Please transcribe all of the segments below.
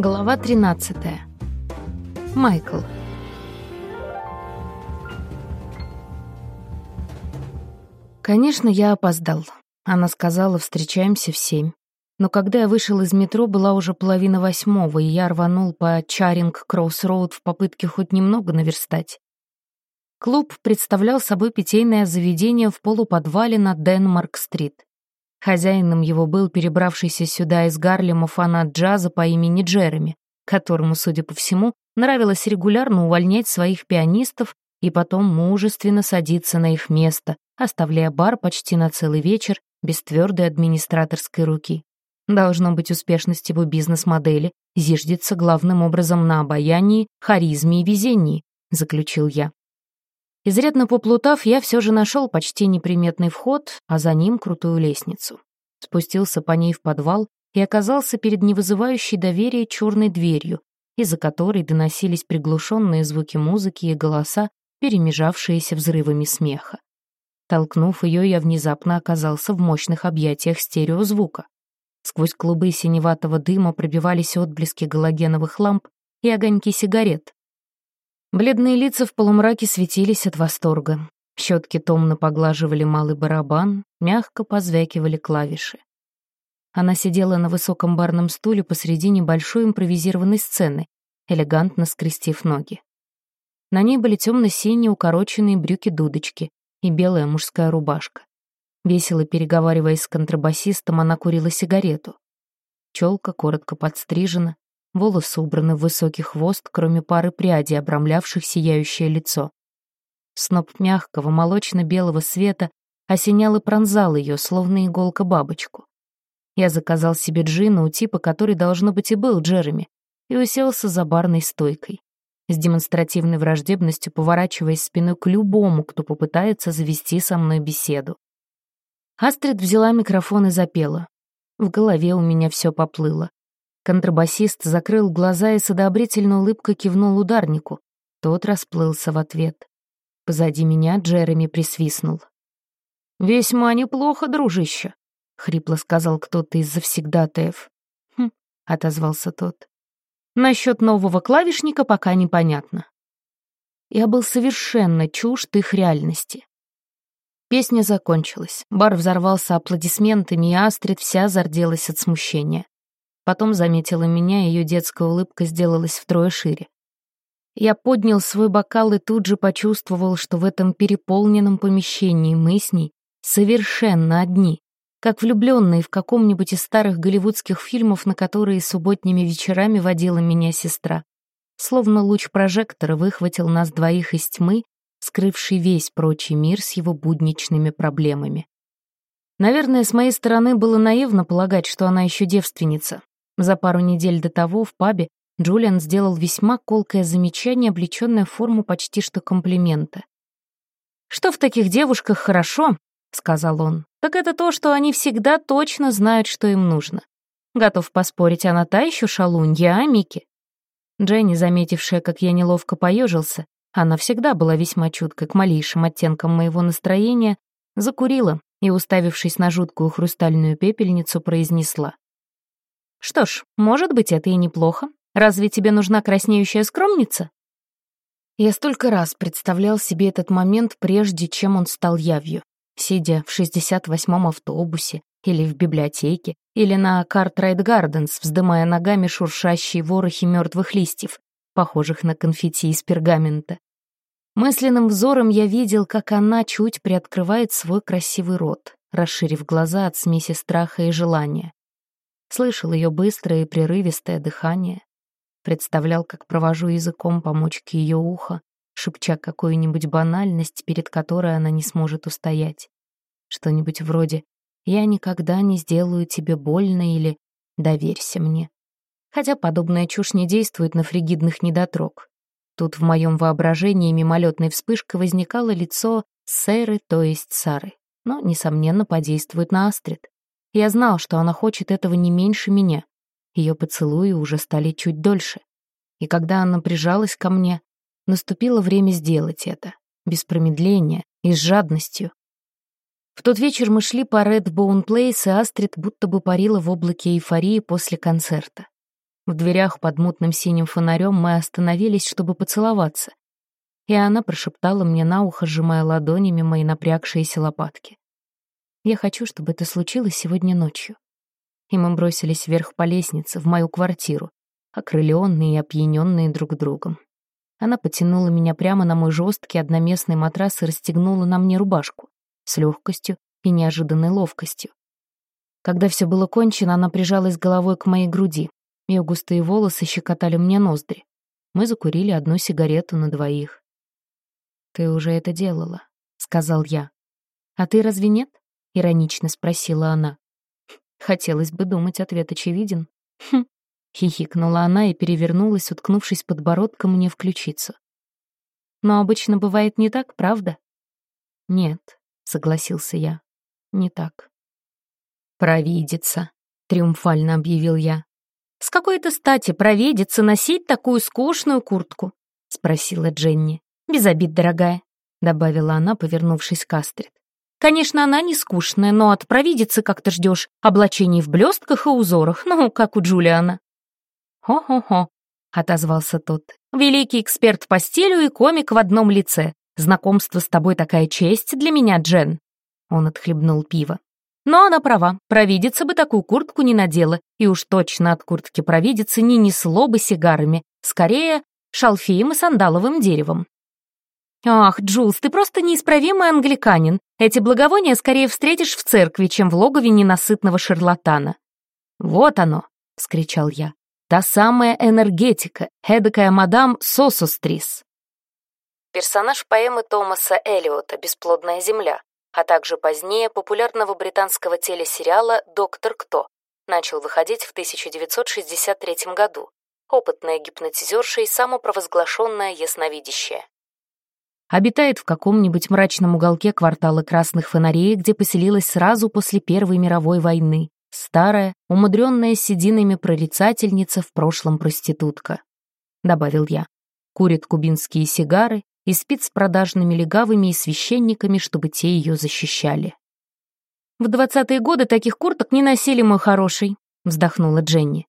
Глава 13. Майкл. Конечно, я опоздал. Она сказала, встречаемся в семь. Но когда я вышел из метро, была уже половина восьмого, и я рванул по Чаринг-Кроусс-Роуд в попытке хоть немного наверстать. Клуб представлял собой питейное заведение в полуподвале на Денмарк-стрит. Хозяином его был перебравшийся сюда из Гарлема фанат джаза по имени Джереми, которому, судя по всему, нравилось регулярно увольнять своих пианистов и потом мужественно садиться на их место, оставляя бар почти на целый вечер без твердой администраторской руки. Должно быть, успешность его бизнес-модели зиждется главным образом на обаянии, харизме и везении, заключил я. Изрядно поплутав, я все же нашел почти неприметный вход, а за ним крутую лестницу. Спустился по ней в подвал и оказался перед невызывающей доверия черной дверью, из-за которой доносились приглушенные звуки музыки и голоса, перемежавшиеся взрывами смеха. Толкнув ее, я внезапно оказался в мощных объятиях стереозвука. Сквозь клубы синеватого дыма пробивались отблески галогеновых ламп и огоньки сигарет. Бледные лица в полумраке светились от восторга. Щетки томно поглаживали малый барабан, мягко позвякивали клавиши. Она сидела на высоком барном стуле посреди небольшой импровизированной сцены, элегантно скрестив ноги. На ней были темно-синие укороченные брюки-дудочки и белая мужская рубашка. Весело переговариваясь с контрабасистом, она курила сигарету. Челка коротко подстрижена, волосы убраны в высокий хвост, кроме пары прядей, обрамлявших сияющее лицо. Сноп мягкого молочно-белого света осенял и пронзал ее, словно иголка бабочку. Я заказал себе джина у типа, который, должно быть, и был Джереми, и уселся за барной стойкой, с демонстративной враждебностью поворачиваясь спиной к любому, кто попытается завести со мной беседу. Астрид взяла микрофон и запела. В голове у меня все поплыло. Контрабасист закрыл глаза и с одобрительной улыбкой кивнул ударнику. Тот расплылся в ответ. Позади меня Джереми присвистнул. «Весьма неплохо, дружище», — хрипло сказал кто-то из завсегдатаев. «Хм», — отозвался тот. «Насчет нового клавишника пока непонятно». Я был совершенно чужд их реальности. Песня закончилась. Бар взорвался аплодисментами, и Астрид вся зарделась от смущения. Потом заметила меня, ее детская улыбка сделалась втрое шире. Я поднял свой бокал и тут же почувствовал, что в этом переполненном помещении мы с ней совершенно одни, как влюбленные в каком-нибудь из старых голливудских фильмов, на которые субботними вечерами водила меня сестра. Словно луч прожектора выхватил нас двоих из тьмы, скрывший весь прочий мир с его будничными проблемами. Наверное, с моей стороны было наивно полагать, что она еще девственница, за пару недель до того в пабе Джулиан сделал весьма колкое замечание, облечённое в форму почти что комплимента. «Что в таких девушках хорошо», — сказал он, «так это то, что они всегда точно знают, что им нужно. Готов поспорить, она та ещё шалунья, а, Микки?» Дженни, заметившая, как я неловко поежился, она всегда была весьма чуткой к малейшим оттенкам моего настроения, закурила и, уставившись на жуткую хрустальную пепельницу, произнесла. Что ж, может быть, это и неплохо. Разве тебе нужна краснеющая скромница? Я столько раз представлял себе этот момент, прежде чем он стал явью. Сидя в 68-м автобусе, или в библиотеке, или на Картрайт Гарденс, вздымая ногами шуршащие ворохи мертвых листьев, похожих на конфетти из пергамента. Мысленным взором я видел, как она чуть приоткрывает свой красивый рот, расширив глаза от смеси страха и желания. Слышал ее быстрое и прерывистое дыхание. Представлял, как провожу языком по мочке ее уха, шепча какую-нибудь банальность, перед которой она не сможет устоять. Что-нибудь вроде «Я никогда не сделаю тебе больно» или «Доверься мне». Хотя подобная чушь не действует на фригидных недотрог. Тут в моем воображении мимолетной вспышкой возникало лицо Сэры, то есть Сары, но, несомненно, подействует на Астрид. Я знал, что она хочет этого не меньше меня. Ее поцелуи уже стали чуть дольше. И когда она прижалась ко мне, наступило время сделать это. Без промедления и с жадностью. В тот вечер мы шли по Red Bone Place, и Астрид будто бы парила в облаке эйфории после концерта. В дверях под мутным синим фонарем мы остановились, чтобы поцеловаться. И она прошептала мне на ухо, сжимая ладонями мои напрягшиеся лопатки. «Я хочу, чтобы это случилось сегодня ночью». И мы бросились вверх по лестнице, в мою квартиру, окрыленные и опьяненные друг другом. Она потянула меня прямо на мой жесткий одноместный матрас и расстегнула на мне рубашку с легкостью и неожиданной ловкостью. Когда все было кончено, она прижалась головой к моей груди. Ее густые волосы щекотали мне ноздри. Мы закурили одну сигарету на двоих. «Ты уже это делала», — сказал я. «А ты разве нет?» — иронично спросила она. Хотелось бы думать, ответ очевиден. «Хм, Хихикнула она и перевернулась, уткнувшись подбородком мне в ключицу. «Но обычно бывает не так, правда?» «Нет», — согласился я, — «не так». «Провидица», — триумфально объявил я. «С какой-то стати провидица носить такую скучную куртку?» — спросила Дженни. «Без обид, дорогая», — добавила она, повернувшись к Астрид. «Конечно, она не скучная, но от провидицы как-то ждешь облачений в блестках и узорах, ну, как у Джулиана». «Хо-хо-хо», — отозвался тот. «Великий эксперт по стилю и комик в одном лице. Знакомство с тобой такая честь для меня, Джен». Он отхлебнул пиво. Но она права, провидица бы такую куртку не надела, и уж точно от куртки провидицы не несло бы сигарами, скорее шалфеем и сандаловым деревом. «Ах, Джулс, ты просто неисправимый англиканин. Эти благовония скорее встретишь в церкви, чем в логове ненасытного шарлатана». «Вот оно!» — вскричал я. Та самая энергетика, эдакая мадам Сосустрис. Персонаж поэмы Томаса Эллиота «Бесплодная земля», а также позднее популярного британского телесериала «Доктор Кто», начал выходить в 1963 году. Опытная гипнотизерша и самопровозглашенная ясновидящая. Обитает в каком-нибудь мрачном уголке квартала красных фонарей, где поселилась сразу после Первой мировой войны. Старая, умудренная сединами прорицательница в прошлом проститутка. Добавил я. Курит кубинские сигары и спит с продажными легавыми и священниками, чтобы те ее защищали. «В двадцатые годы таких курток не носили, мой хороший», — вздохнула Дженни.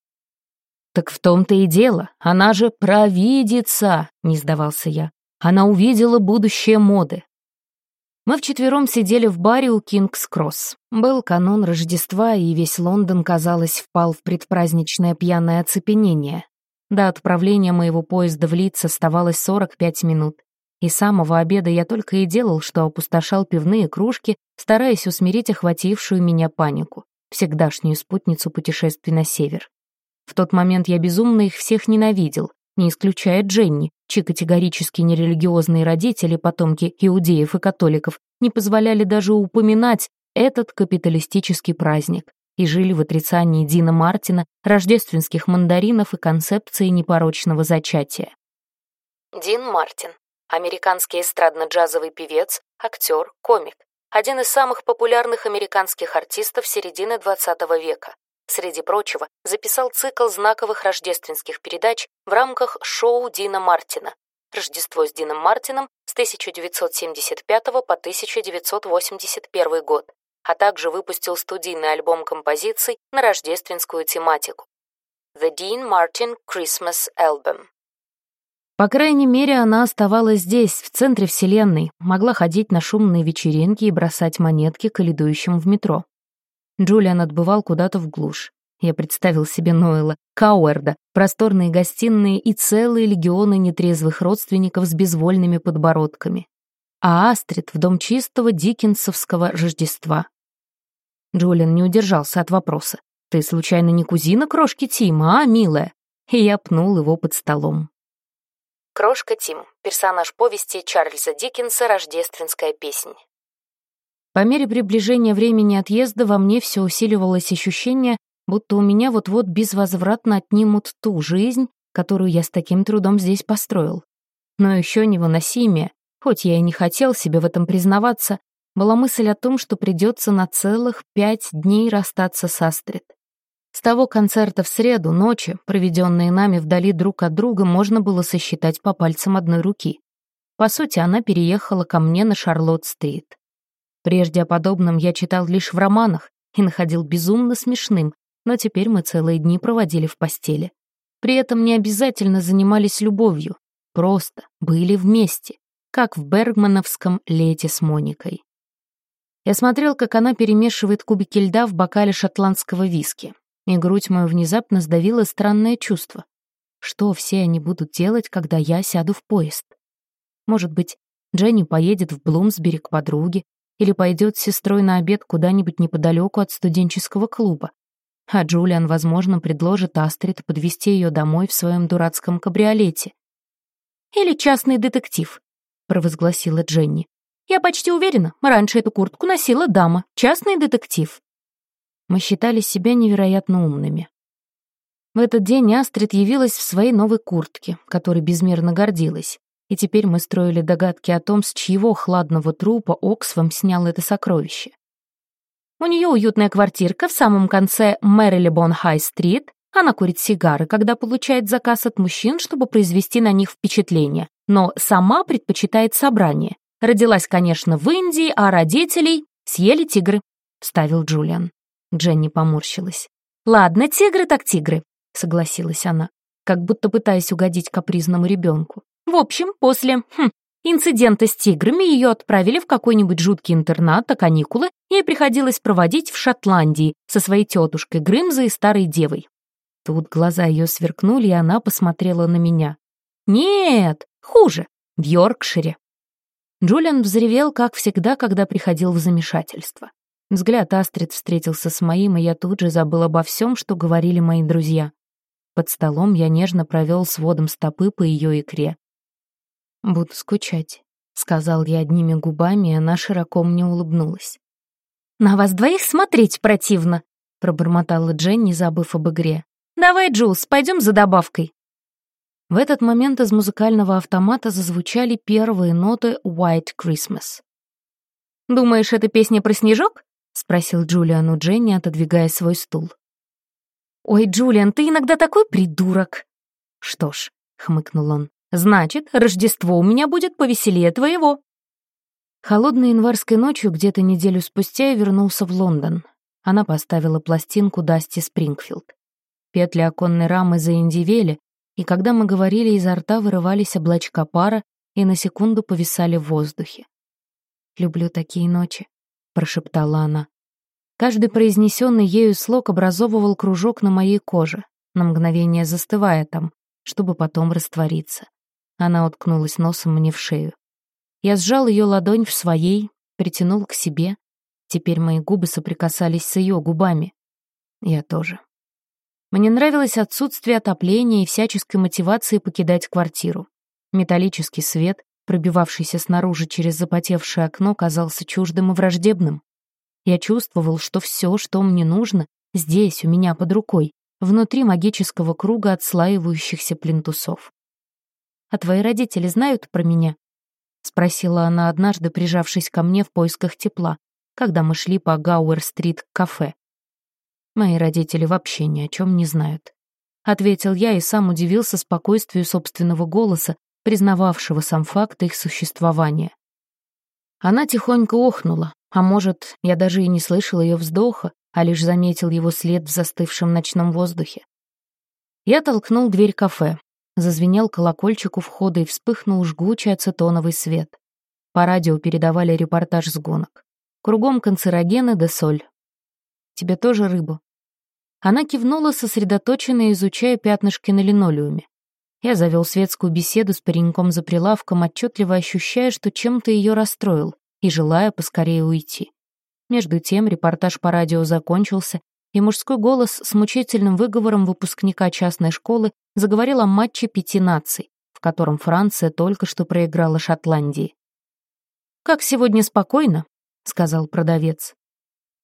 «Так в том-то и дело, она же провидица», — не сдавался я. «Она увидела будущее моды, мы вчетвером сидели в баре у Кингс-Кросс. Был канун Рождества, и весь Лондон, казалось, впал в предпраздничное пьяное оцепенение. До отправления моего поезда в Лидс оставалось 45 минут. И самого обеда я только и делал, что опустошал пивные кружки, стараясь усмирить охватившую меня панику, всегдашнюю спутницу путешествий на север. В тот момент я безумно их всех ненавидел, не исключая Дженни, чьи категорически нерелигиозные родители, потомки иудеев и католиков, не позволяли даже упоминать этот капиталистический праздник и жили в отрицании Дина Мартина, рождественских мандаринов и концепции непорочного зачатия. Дин Мартин. Американский эстрадно-джазовый певец, актер, комик. Один из самых популярных американских артистов середины XX века среди прочего, записал цикл знаковых рождественских передач в рамках шоу Дина Мартина «Рождество с Дином Мартином» с 1975 по 1981 год, а также выпустил студийный альбом композиций на рождественскую тематику «The Dean Martin Christmas Album». По крайней мере, она оставалась здесь, в центре вселенной, могла ходить на шумные вечеринки и бросать монетки к идущим в метро. Джулиан отбывал куда-то в глушь. Я представил себе Ноэла, Кауэрда, просторные гостиные и целые легионы нетрезвых родственников с безвольными подбородками. А Астрид в дом чистого диккенсовского Рождества. Джулиан не удержался от вопроса. «Ты, случайно, не кузина крошки Тима, а, милая?» И я пнул его под столом. Крошка Тим, персонаж повести Чарльза Диккенса «Рождественская песнь». По мере приближения времени отъезда во мне все усиливалось ощущение, будто у меня вот-вот безвозвратно отнимут ту жизнь, которую я с таким трудом здесь построил. Но еще невыносимее, хоть я и не хотел себе в этом признаваться, была мысль о том, что придется на целых пять дней расстаться с Астрид. С того концерта в среду, ночи, проведенные нами вдали друг от друга, можно было сосчитать по пальцам одной руки. По сути, она переехала ко мне на Шарлотт-стрит. Прежде о подобном я читал лишь в романах и находил безумно смешным, но теперь мы целые дни проводили в постели. При этом не обязательно занимались любовью, просто были вместе, как в бергмановском лете с Моникой. Я смотрел, как она перемешивает кубики льда в бокале шотландского виски, и грудь мою внезапно сдавило странное чувство. Что все они будут делать, когда я сяду в поезд? Может быть, Дженни поедет в Блумсбери к подруге или пойдет с сестрой на обед куда-нибудь неподалеку от студенческого клуба. А Джулиан, возможно, предложит Астрид подвести ее домой в своем дурацком кабриолете. «Или частный детектив», — провозгласила Дженни. «Я почти уверена, раньше эту куртку носила дама, частный детектив». Мы считали себя невероятно умными. В этот день Астрид явилась в своей новой куртке, которой безмерно гордилась и теперь мы строили догадки о том, с чьего хладного трупа Оксфам снял это сокровище. У нее уютная квартирка в самом конце Мэрилебон-Хай-стрит. Она курит сигары, когда получает заказ от мужчин, чтобы произвести на них впечатление, но сама предпочитает собрание. Родилась, конечно, в Индии, а родителей съели тигры, — вставил Джулиан. Дженни поморщилась. «Ладно, тигры так тигры», — согласилась она, как будто пытаясь угодить капризному ребенку. В общем, после хм, инцидента с тиграми ее отправили в какой-нибудь жуткий интернат на каникулы, ей приходилось проводить в Шотландии со своей тетушкой Грымзой и старой девой. Тут глаза ее сверкнули, и она посмотрела на меня. «Нет, хуже, в Йоркшире». Джулиан взревел, как всегда, когда приходил в замешательство. Взгляд Астрид встретился с моим, и я тут же забыл обо всем, что говорили мои друзья. Под столом я нежно провел сводом стопы по ее икре. «Буду скучать», — сказал я одними губами, и она широко мне улыбнулась. «На вас двоих смотреть противно», — пробормотала Дженни, забыв об игре. «Давай, Джулс, пойдем за добавкой». В этот момент из музыкального автомата зазвучали первые ноты «White Christmas». «Думаешь, это песня про снежок?» — спросил Джулиан у Дженни, отодвигая свой стул. «Ой, Джулиан, ты иногда такой придурок!» «Что ж», — хмыкнул он, Значит, Рождество у меня будет повеселее твоего». Холодной январской ночью, где-то неделю спустя, я вернулся в Лондон. Она поставила пластинку Дасти Спрингфилд. Петли оконной рамы заиндивели, и когда мы говорили, изо рта вырывались облачка пара и на секунду повисали в воздухе. «Люблю такие ночи», — прошептала она. Каждый произнесенный ею слог образовывал кружок на моей коже, на мгновение застывая там, чтобы потом раствориться. Она уткнулась носом мне в шею. Я сжал ее ладонь в своей, притянул к себе. Теперь мои губы соприкасались с ее губами. Я тоже. Мне нравилось отсутствие отопления и всяческой мотивации покидать квартиру. Металлический свет, пробивавшийся снаружи через запотевшее окно, казался чуждым и враждебным. Я чувствовал, что все, что мне нужно, здесь, у меня под рукой, внутри магического круга отслаивающихся плинтусов. «А твои родители знают про меня?» — спросила она однажды, прижавшись ко мне в поисках тепла, когда мы шли по Гауэр-стрит к кафе. «Мои родители вообще ни о чем не знают», — ответил я и сам удивился спокойствию собственного голоса, признававшего сам факт их существования. Она тихонько охнула, а может, я даже и не слышал ее вздоха, а лишь заметил его след в застывшем ночном воздухе. Я толкнул дверь кафе, Зазвенел колокольчик у входа и вспыхнул жгучий ацетоновый свет. По радио передавали репортаж с гонок. Кругом канцерогены да соль. «Тебе тоже рыбу?» Она кивнула, сосредоточенно изучая пятнышки на линолеуме. Я завел светскую беседу с пареньком за прилавком, отчетливо ощущая, что чем-то ее расстроил, и желая поскорее уйти. Между тем репортаж по радио закончился, и мужской голос с мучительным выговором выпускника частной школы заговорил о матче пяти наций, в котором Франция только что проиграла Шотландии. «Как сегодня спокойно», — сказал продавец.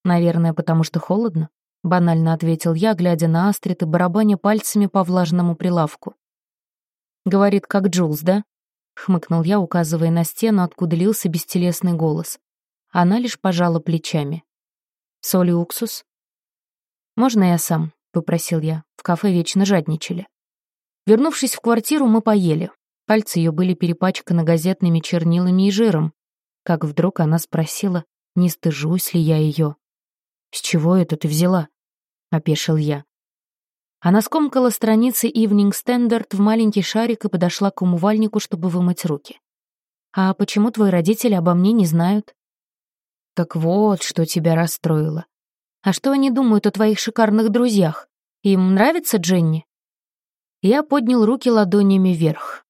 «Наверное, потому что холодно», — банально ответил я, глядя на Астрид и барабаня пальцами по влажному прилавку. «Говорит, как Джулс, да?» — хмыкнул я, указывая на стену, откуда лился бестелесный голос. Она лишь пожала плечами. «Соль и уксус?» «Можно я сам?» — попросил я. В кафе вечно жадничали. Вернувшись в квартиру, мы поели. Пальцы ее были перепачканы газетными чернилами и жиром. Как вдруг она спросила, не стыжусь ли я ее. «С чего это ты взяла?» — опешил я. Она скомкала страницы Evening Standard в маленький шарик и подошла к умывальнику, чтобы вымыть руки. «А почему твои родители обо мне не знают?» «Так вот, что тебя расстроило. А что они думают о твоих шикарных друзьях? Им нравится Дженни?» Я поднял руки ладонями вверх.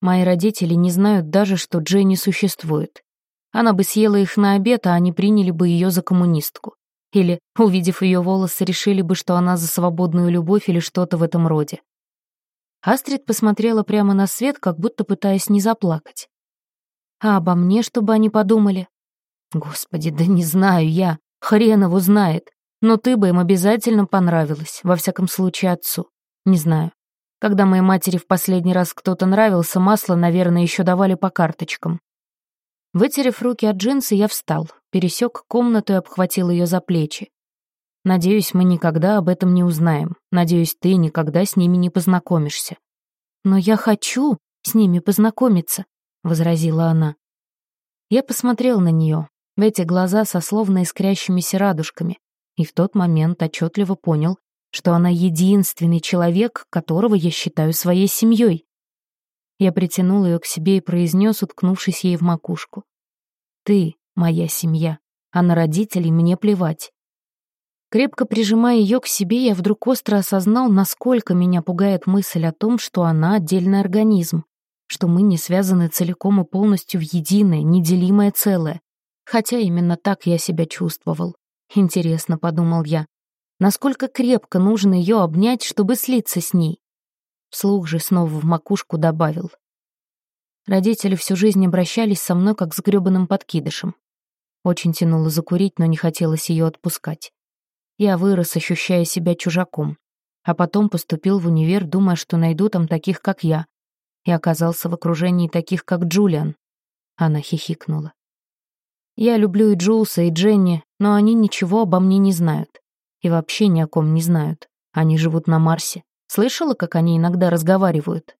Мои родители не знают даже, что Дженни существует. Она бы съела их на обед, а они приняли бы ее за коммунистку. Или, увидев ее волосы, решили бы, что она за свободную любовь или что-то в этом роде. Астрид посмотрела прямо на свет, как будто пытаясь не заплакать. А обо мне, чтобы они подумали? Господи, да не знаю я, хрен его знает. Но ты бы им обязательно понравилась, во всяком случае отцу. Не знаю. Когда моей матери в последний раз кто-то нравился, масло, наверное, еще давали по карточкам. Вытерев руки от джинсы, я встал, пересек комнату и обхватил ее за плечи. Надеюсь, мы никогда об этом не узнаем. Надеюсь, ты никогда с ними не познакомишься. Но я хочу с ними познакомиться. — возразила она. Я посмотрел на нее, в эти глаза со словно искрящимися радужками, и в тот момент отчетливо понял, что она единственный человек, которого я считаю своей семьей. Я притянул ее к себе и произнес, уткнувшись ей в макушку. «Ты — моя семья, а на родителей мне плевать». Крепко прижимая ее к себе, я вдруг остро осознал, насколько меня пугает мысль о том, что она — отдельный организм, что мы не связаны целиком и полностью в единое, неделимое целое. Хотя именно так я себя чувствовал. Интересно, подумал я, насколько крепко нужно ее обнять, чтобы слиться с ней. Вслух же снова в макушку добавил. Родители всю жизнь обращались со мной как с грёбаным подкидышем. Очень тянуло закурить, но не хотелось ее отпускать. Я вырос, ощущая себя чужаком. А потом поступил в универ, думая, что найду там таких, как я, и оказался в окружении таких, как Джулиан. Она хихикнула. Я люблю и Джулса, и Дженни, но они ничего обо мне не знают. И вообще ни о ком не знают. Они живут на Марсе. Слышала, как они иногда разговаривают?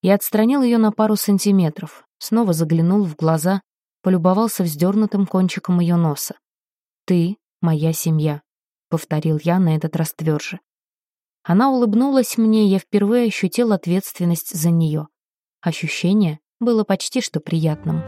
Я отстранил ее на пару сантиметров, снова заглянул в глаза, полюбовался вздернутым кончиком ее носа. «Ты — моя семья», — повторил я на этот раз тверже. Она улыбнулась мне, я впервые ощутил ответственность за нее. Ощущение было почти что приятным.